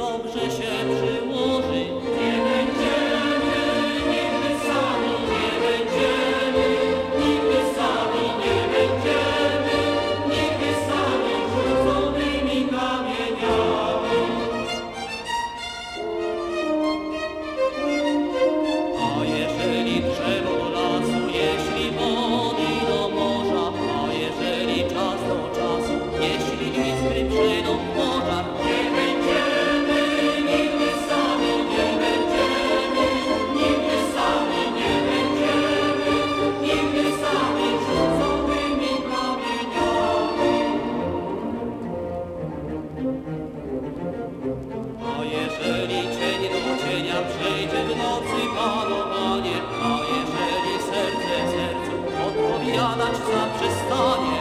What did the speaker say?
dobrze się przyłoży. Padać zaprzestanie.